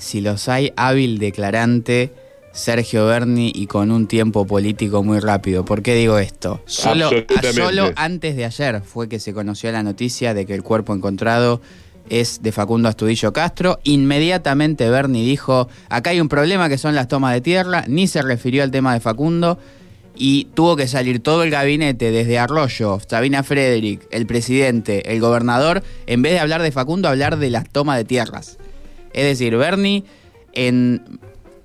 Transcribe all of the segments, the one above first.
si los hay, hábil declarante Sergio Berni y con un tiempo político muy rápido. ¿Por qué digo esto? Solo, Absolutamente. solo antes de ayer fue que se conoció la noticia de que el cuerpo encontrado es de Facundo Astudillo Castro. Inmediatamente Berni dijo, acá hay un problema que son las tomas de tierra, ni se refirió al tema de Facundo y tuvo que salir todo el gabinete, desde Arroyo, Sabina Frederick, el presidente, el gobernador, en vez de hablar de Facundo, hablar de las tomas de tierras. Es decir, Berni en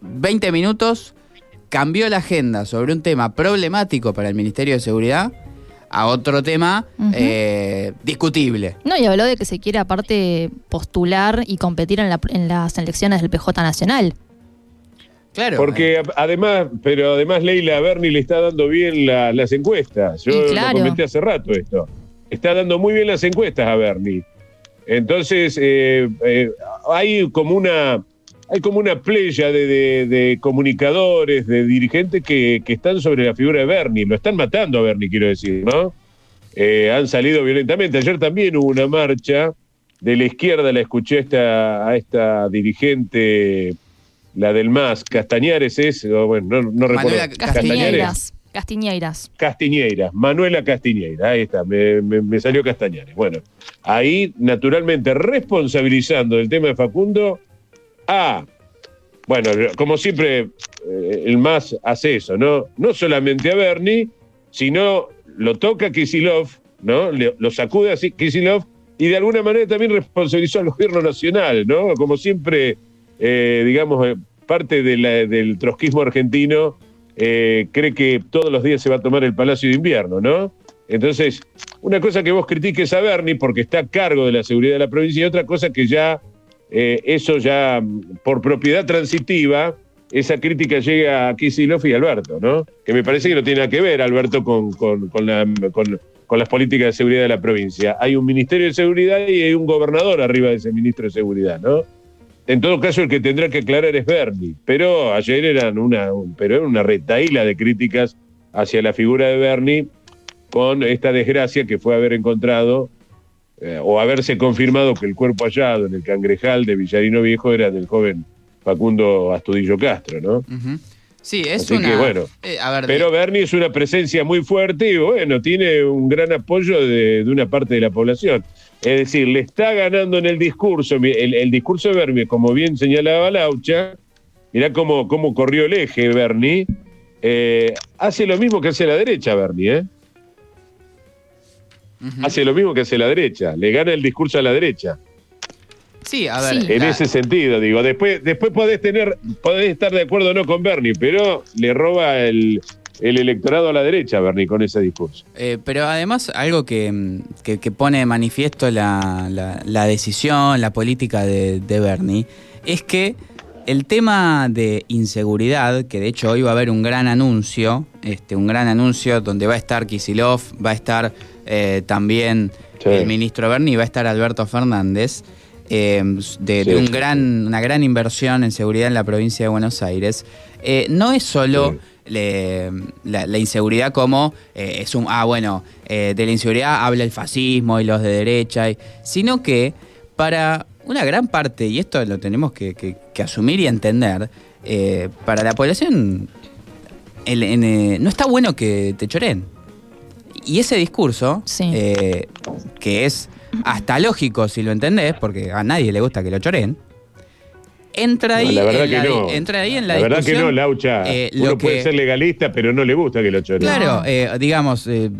20 minutos cambió la agenda sobre un tema problemático para el Ministerio de Seguridad a otro tema eh, discutible. No, y habló de que se quiere aparte postular y competir en, la- en las elecciones del PJ Nacional. Claro. Porque además, pero además Leila Berni le está dando bien la- las encuestas. Yo claro. lo comenté hace rato esto. Está dando muy bien las encuestas a Berni. Entonces, eh, eh, hay como una hay como una playa de, de- de comunicadores, de dirigentes que, que están sobre la figura de Berni. Lo están matando a Berni, quiero decir, ¿no? Eh, han salido violentamente. Ayer también hubo una marcha de la izquierda, la escuché a esta, a esta dirigente, la del MAS, Castañares es, bueno, no, no recuerdo. Manuela Castiñeiras. Castiñeiras. Castiñeira, Manuela Castiñeira, ahí está, me, me- salió Castañares. Bueno, ahí naturalmente responsabilizando del tema de Facundo a, bueno, como siempre eh, el MAS hace eso, ¿no? No solamente a Bernie, sino lo toca Kisilov, ¿no? Lo sacude así Kisilov y de alguna manera también responsabilizó al gobierno nacional, ¿no? Como siempre, eh, digamos, eh, parte del trotskismo argentino eh, cree que todos los días se va a tomar el Palacio de Invierno, ¿no? Entonces, una cosa que vos critiques a Bernie porque está a cargo de la seguridad de la provincia y otra cosa que ya, eh, eso ya mm, por propiedad transitiva, esa crítica llega a Kisilov y Alberto, ¿no? Que me parece que no tiene nada que ver, Alberto, con, con, con- con las políticas de seguridad de la provincia. Hay un Ministerio de Seguridad y hay un gobernador arriba de ese ministro de Seguridad, ¿no? En todo caso, el que tendrá que aclarar es Bernie. Pero ayer eran una, un- pero era una retaíla de críticas hacia la figura de Bernie con esta desgracia que fue haber encontrado eh, o haberse confirmado que el cuerpo hallado en el cangrejal de Villarino Viejo era del joven Facundo Astudillo Castro, ¿no? Ujú. Sí, es Así una... que, bueno. eh, a ver, Pero Bernie es una presencia muy fuerte y bueno, tiene un gran apoyo de, de una parte de la población. Es decir, le está ganando en el discurso, el, el discurso de Bernie, como bien señalaba Laucha, mirá cómo, cómo corrió el eje Bernie, eh, hace lo mismo que hace la derecha Bernie, ¿eh? Hace lo mismo que hace la derecha, le gana el discurso a la derecha. Sí, a ver. Sí. En la- ese sentido, digo, después, después podés tener, podés estar de acuerdo o no con Bernie, pero le roba el, el electorado a la derecha, Bernie, con ese discurso. Eh, pero además, algo que, mm, que- que pone de manifiesto la, la- la decisión, la política de, de Bernie, es que el tema de inseguridad, que de hecho hoy va a haber un gran anuncio, este, un gran anuncio donde va a estar Kisilov, va a estar eh, también Sí. el ministro Bernie, va a estar Alberto Fernández, eh, de, un gran, una gran inversión en seguridad en la provincia de Buenos Aires. Eh, no es solo Sí. le- la, la inseguridad como eh, es un ah bueno eh, de la inseguridad habla el fascismo y los de derecha y- sino que para una gran parte y esto lo tenemos que, que- que asumir y entender eh, para la población el- en, eh, no está bueno que te choren y ese discurso Sí. eh, que es hasta lógico si lo entendés porque a nadie le gusta que lo choren entra ahí No, la verdad en que la, no. di- entra ahí en la, La verdad que no, Laucha. eh, Uno lo puede que- ser legalista, pero no le gusta que lo choren. Claro, eh, digamos, eh,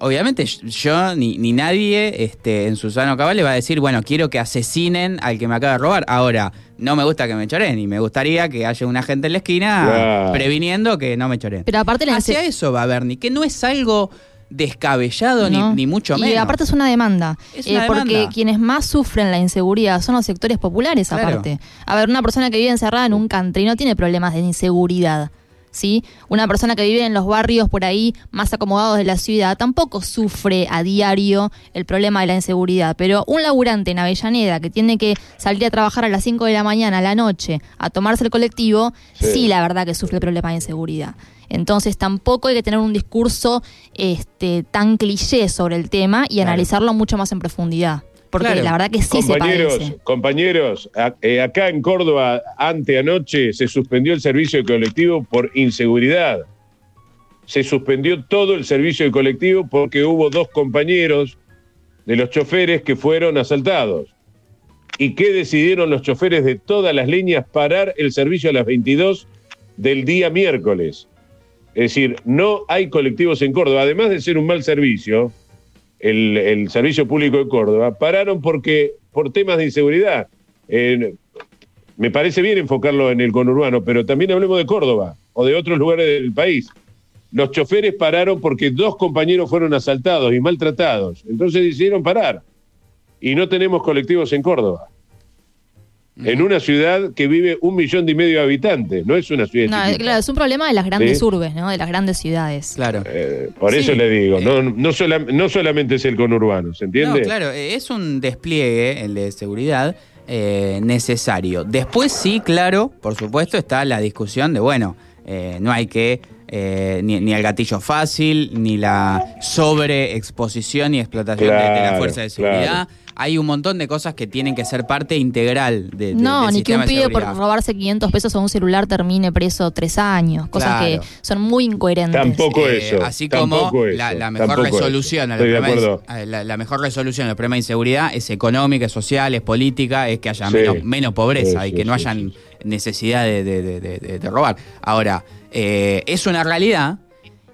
obviamente yo ni, ni nadie este, en su sano cabal le va a decir, bueno, quiero que asesinen al que me acaba de robar. Ahora, no me gusta que me choren y me gustaría que haya una gente en la esquina Claro. previniendo que no me choren. Pero aparte la Hacia eso va Bernie, que no es algo descabellado ni- ¿no? ni, mucho y menos. aparte es una demanda. Es Eh, una porque demanda. quienes más sufren la inseguridad son los sectores populares, Claro. aparte. A ver, una persona que vive encerrada en un country no tiene problemas de inseguridad. ¿Sí? Una persona que vive en los barrios por ahí más acomodados de la ciudad tampoco sufre a diario el problema de la inseguridad. Pero un laburante en Avellaneda que tiene que salir a trabajar a las 5 de la mañana, a la noche, a tomarse el colectivo, Sí. sí, la verdad que sufre el problema de inseguridad. Entonces tampoco hay que tener un discurso este, tan cliché sobre el tema y Claro. analizarlo mucho más en profundidad. Porque Claro. la verdad que sí se compañeros, padece. compañeros, a- eh, acá en Córdoba, anteanoche, se suspendió el servicio de colectivo por inseguridad. Se suspendió todo el servicio de colectivo porque hubo dos compañeros de los choferes que fueron asaltados. ¿Y qué decidieron los choferes de todas las líneas? Parar el servicio a las 22 del día miércoles. Es decir, no hay colectivos en Córdoba. Además de ser un mal servicio, el, el Servicio Público de Córdoba, pararon porque por temas de inseguridad. Me parece bien enfocarlo en el conurbano, pero también hablemos de Córdoba o de otros lugares del país. Los choferes pararon porque dos compañeros fueron asaltados y maltratados. Entonces decidieron parar. Y no tenemos colectivos en Córdoba. En una ciudad que vive un millón y medio de habitantes, no es una ciudad No, chiquita. claro, es un problema de las grandes Sí. urbes, ¿no? De las grandes ciudades. Claro. Eh, por Sí. eso le digo, Eh. no, no, sola- no solamente es el conurbano, ¿se entiende? No, claro, eh, es un despliegue, el de seguridad, eh, necesario. Después sí, claro, por supuesto, está la discusión de, bueno, eh, no hay que, eh, ni, ni el gatillo fácil, ni la sobreexposición y explotación de- de, la fuerza de seguridad. Hay un montón de cosas que tienen que ser parte integral de, de- No, del ni que un pibe por robarse 500 pesos a un celular termine preso tres años. Cosas Claro. que son muy incoherentes. Tampoco Eh, eso. así tampoco como eso, la, la mejor resolución a los problemas- a la, la mejor resolución a los problemas de inseguridad es económica, es social, es política, es que haya Sí. menos, menos pobreza Sí, y sí, que no hayan sí. necesidad de, de- de- de- de- de robar. Ahora, eh, es una realidad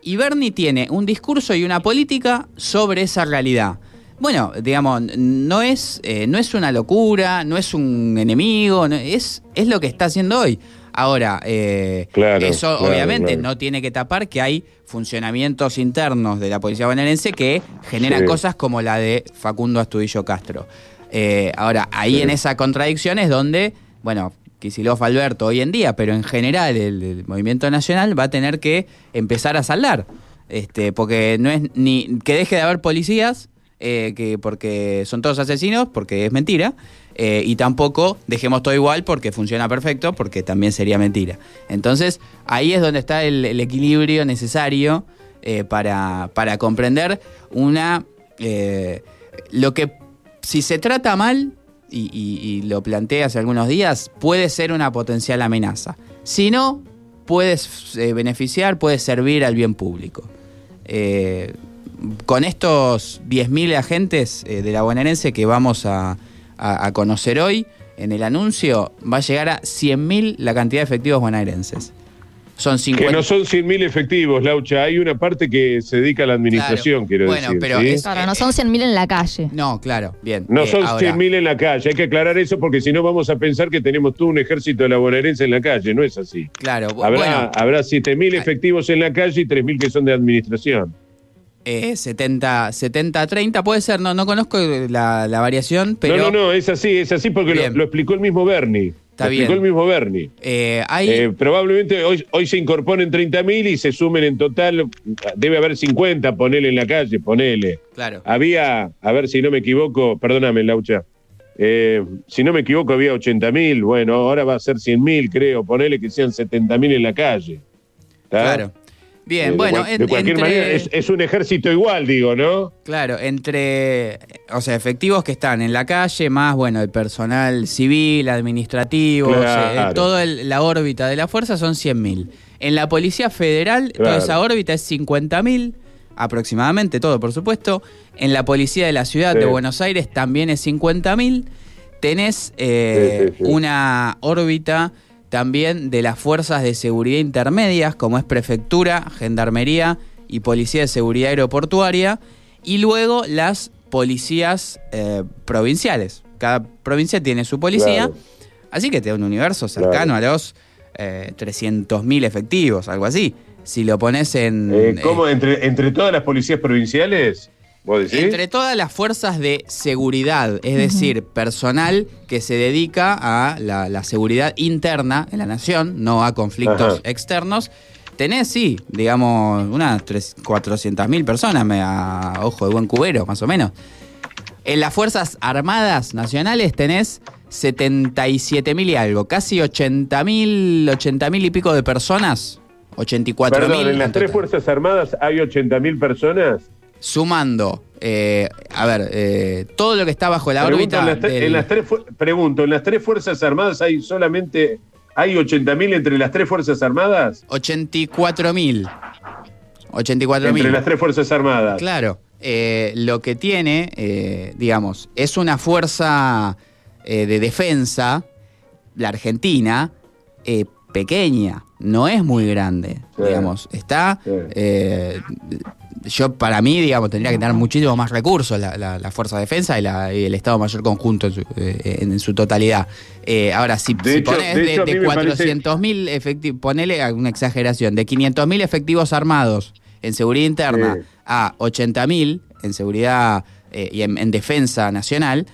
y Bernie tiene un discurso y una política sobre esa realidad. Bueno, digamos, no es, eh, no es una locura, no es un enemigo, no- es, es lo que está haciendo hoy. Ahora, eh, Claro, eso claro, obviamente claro. no tiene que tapar que hay funcionamientos internos de la policía bonaerense que generan Sí. cosas como la de Facundo Astudillo Castro. Eh, ahora, ahí Sí. en esa contradicción es donde, bueno, Kicillof Alberto hoy en día, pero en general el, el movimiento nacional va a tener que empezar a saldar. Este, porque no es ni que deje de haber policías, eh, que porque son todos asesinos, porque es mentira, eh, y tampoco dejemos todo igual porque funciona perfecto, porque también sería mentira. Entonces, ahí es donde está el, equilibrio necesario eh, para, para comprender una. lo que, si se trata mal, y, y- lo planteé hace algunos días, puede ser una potencial amenaza. Si no, puedes beneficiar, puede servir al bien público. Con estos 10.000 agentes eh, de la bonaerense que vamos a, a- a conocer hoy, en el anuncio va a llegar a 100.000 la cantidad de efectivos bonaerenses. Son Que 50. no son 100.000 efectivos, Laucha. Hay una parte que se dedica a la administración, Claro. quiero Bueno, decir. pero ¿sí? es- Claro, no son 100.000 en la calle. No, claro, bien. No Eh, son ahora, 100.000 en la calle. Hay que aclarar eso porque si no vamos a pensar que tenemos todo un ejército de la bonaerense en la calle. No es así. Claro, Habrá, bueno, habrá 7.000 efectivos en la calle y 3.000 que son de administración. Eh, 70, 70, 30 puede ser, no, no conozco la, la variación, pero no, no, no, es así, es así porque lo, explicó el mismo Bernie. Está lo explicó bien. el mismo Bernie. eh, hay... Eh, probablemente hoy, hoy se incorporen 30.000 y se sumen en total, debe haber 50, ponele en la calle, ponele. claro. Había, a ver si no me equivoco, perdóname, Laucha, eh, si no me equivoco había 80.000, bueno, ahora va a ser 100.000, creo, ponele que sean 70.000 en la calle. Claro. Bien, de bueno, cual- en- de cualquier entre, manera es, es un ejército igual, digo, ¿no? claro, entre, o sea, efectivos que están en la calle, más, bueno, el personal civil, administrativo, Claro. o sea, eh, toda el- la órbita de la fuerza son 100.000. En la Policía Federal, toda esa órbita es 50.000, aproximadamente, todo por supuesto. En la Policía de la Ciudad Sí. de Buenos Aires también es 50.000. Tenés eh, Sí, sí, sí. una órbita también de las fuerzas de seguridad intermedias, como es Prefectura, Gendarmería y Policía de Seguridad Aeroportuaria, y luego las policías eh, provinciales. Cada provincia tiene su policía, Claro. así que te da un universo cercano a los eh, 300.000 efectivos, algo así. Si lo pones en... Eh, ¿Cómo? eh, Entre, ¿Entre todas las policías provinciales? ¿Vos decís? entre todas las fuerzas de seguridad, es decir, personal que se dedica a la, la seguridad interna en la nación, no a conflictos Ajá. externos, tenés, sí, digamos, unas 400 mil personas, me- a ojo de buen cubero, más o menos. En las Fuerzas Armadas Nacionales tenés 77 mil y algo, casi 80 mil, 80 mil y pico de personas, 84 Perdón, mil. en las tres Fuerzas Armadas hay 80.000 personas. Sumando, eh, a ver, eh, todo lo que está bajo la Pregunto, órbita. en las, tre- del- en las tres, pregunto, ¿en las tres Fuerzas Armadas hay solamente, hay 80.000 entre las tres Fuerzas Armadas? 84.000. 84.000. Entre las tres Fuerzas Armadas. Claro. eh, lo que tiene, digamos, es una fuerza de defensa, la Argentina, pequeña, no es muy grande, Sí. digamos. Está, Sí. eh, yo para mí, digamos, tendría que tener muchísimo más recursos la, la- la fuerza de defensa y, la- y el Estado Mayor Conjunto en su, eh, en su totalidad. Eh, ahora, si, De si hecho- pones de de, parece- 400.000 efectivos, ponele alguna exageración, de 500.000 efectivos armados en seguridad interna Sí. a 80.000 en seguridad eh, y en, en defensa nacional,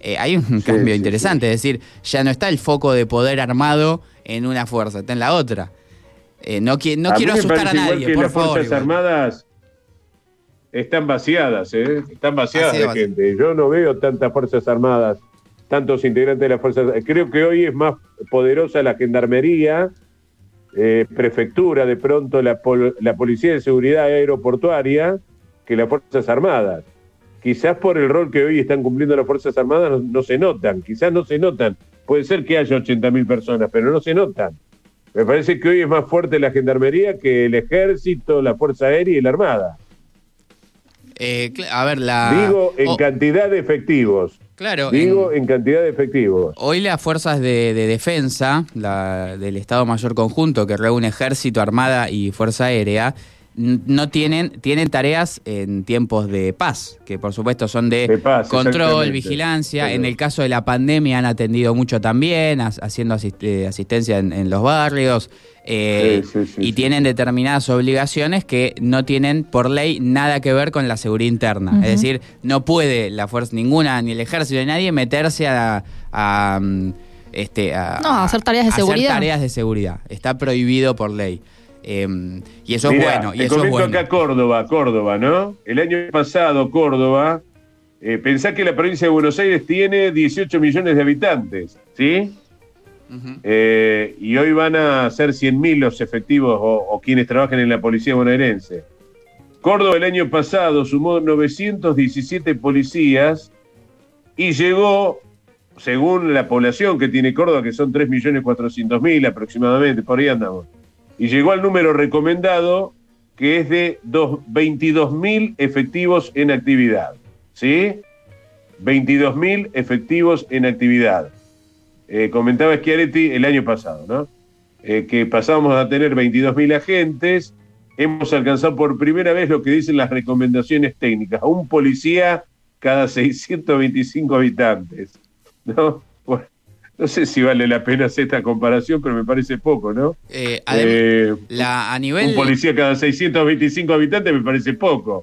eh, hay un cambio sí, interesante. Es decir, ya no está el foco de poder armado en una fuerza, está en la otra. Eh, no qui- no A quiero asustar a nadie, que por las favor. Fuerzas igual. Armadas están vaciadas, ¿eh? Están vaciadas Así de gente. Yo no veo tantas Fuerzas Armadas, tantos integrantes de las Fuerzas Creo que hoy es más poderosa la Gendarmería, eh, Prefectura, de pronto la, pol- la Policía de Seguridad Aeroportuaria, que las Fuerzas Armadas. Quizás por el rol que hoy están cumpliendo las Fuerzas Armadas no, no se notan, quizás no se notan. Puede ser que haya 80.000 personas, pero no se notan. Me parece que hoy es más fuerte la gendarmería que el ejército, la Fuerza Aérea y la Armada. Eh, a ver, la. Digo en oh, cantidad de efectivos. claro, Digo en- en cantidad de efectivos. Hoy las fuerzas de, de defensa la- del Estado Mayor Conjunto, que reúne ejército, armada y fuerza aérea, no tienen, tienen tareas en tiempos de paz, que por supuesto son de, De paz, control, vigilancia. En el caso de la pandemia han atendido mucho también, as- haciendo asist- eh, asistencia en, en los barrios. eh, Sí, sí, sí, y sí. tienen determinadas obligaciones que no tienen por ley nada que ver con la seguridad interna. Es decir, no puede la fuerza ninguna, ni el ejército, ni nadie meterse a, a, mm, este, a, No, a hacer tareas de hacer seguridad. tareas de seguridad. Está prohibido por ley. Eh, y eso Mirá, es bueno. Y te eso es comento bueno. acá Córdoba, Córdoba, ¿no? El año pasado Córdoba, eh, pensá que la provincia de Buenos Aires tiene 18 millones de habitantes, ¿sí? Eh, y hoy van a ser 100.000 los efectivos o, o quienes trabajan en la policía bonaerense. Córdoba el año pasado sumó 917 policías y llegó, según la población que tiene Córdoba, que son 3.400.000 aproximadamente, por ahí andamos, y llegó al número recomendado que es de dos- 22.000 efectivos en actividad. ¿Sí? 22.000 efectivos en actividad. Eh, comentaba Schiaretti el año pasado, ¿no? Eh, que pasábamos a tener 22.000 agentes, hemos alcanzado por primera vez lo que dicen las recomendaciones técnicas, un policía cada 625 habitantes, ¿no? No sé si vale la pena hacer esta comparación, pero me parece poco, ¿no? Eh, Eh, la, a nivel. un policía cada 625 habitantes me parece poco.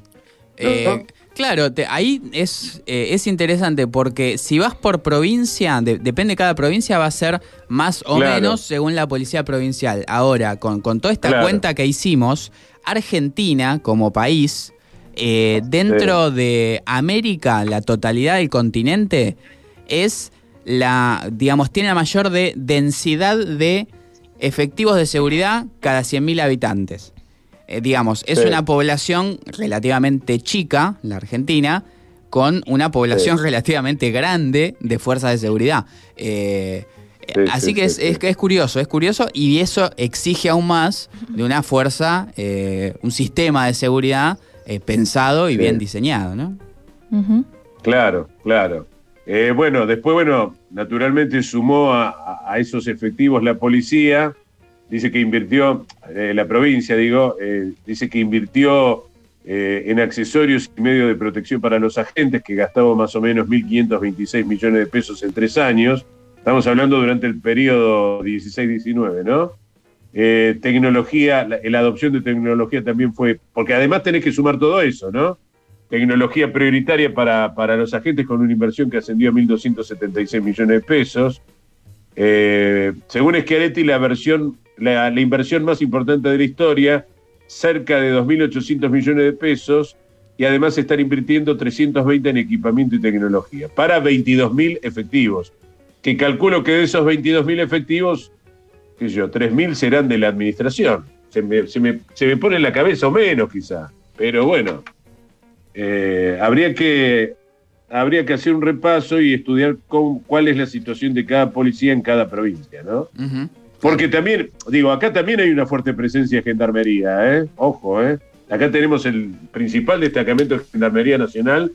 Eh, claro, te- ahí es, eh, es interesante porque si vas por provincia, de- depende de cada provincia, va a ser más o Claro. menos según la policía provincial. Ahora, con, con toda esta Claro. cuenta que hicimos, Argentina como país, dentro de América, la totalidad del continente, es la, digamos, tiene la mayor de densidad de efectivos de seguridad cada 100.000 habitantes. Eh, digamos, es Sí. una población relativamente chica, la Argentina, con una población Sí. relativamente grande de fuerzas de seguridad. Eh, Sí, así sí, que es, sí. es- es curioso, es curioso y eso exige aún más de una fuerza, eh, un sistema de seguridad eh, pensado y Sí. bien diseñado, ¿no? Claro, claro. Eh, bueno, después, bueno, naturalmente sumó a, esos efectivos la policía, dice que invirtió, eh, la provincia, digo, eh, dice que invirtió en accesorios y medios de protección para los agentes, que gastaba más o menos 1.526 millones de pesos en tres años. Estamos hablando durante el periodo 16-19, ¿no? Tecnología, la, la adopción de tecnología también fue, porque además tenés que sumar todo eso, ¿no? Tecnología prioritaria para, para los agentes con una inversión que ascendió a 1.276 millones de pesos. Eh, según Schiaretti, la, versión, la, inversión más importante de la historia, cerca de 2.800 millones de pesos, y además están invirtiendo 320 en equipamiento y tecnología, para 22.000 efectivos, que calculo que de esos 22.000 efectivos, qué sé yo, 3.000 serán de la administración. Se me, se, me, se me pone en la cabeza o menos quizá, pero bueno. Eh, habría que habría que hacer un repaso y estudiar cuál es la situación de cada policía en cada provincia, ¿no? Porque también, digo, acá también hay una fuerte presencia de gendarmería, ¿eh? Ojo, ¿eh? Acá tenemos el principal destacamento de Gendarmería Nacional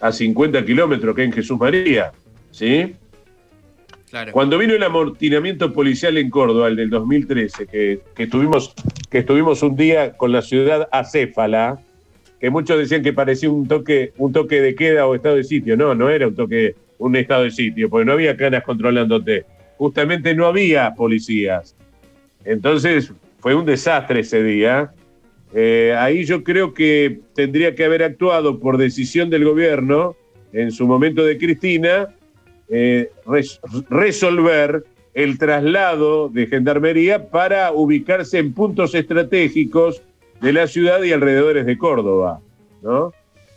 a 50 kilómetros, que es en Jesús María, ¿sí? Cuando vino el amortinamiento policial en Córdoba, el del 2013, que, que, estuvimos, que estuvimos un día con la ciudad acéfala, que muchos decían que parecía un toque, un toque de queda o estado de sitio. No, no era un toque, un estado de sitio, porque no había canas controlándote. Justamente no había policías. Entonces fue un desastre ese día. Eh, ahí yo creo que tendría que haber actuado por decisión del gobierno en su momento de Cristina eh, resolver el traslado de gendarmería para ubicarse en puntos estratégicos de la ciudad y alrededores de Córdoba. ¿no?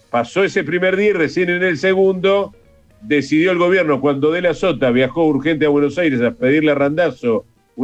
Pasó ese primer día y recién en el segundo decidió el gobierno, cuando De la Sota viajó urgente a Buenos Aires a pedirle a Randazo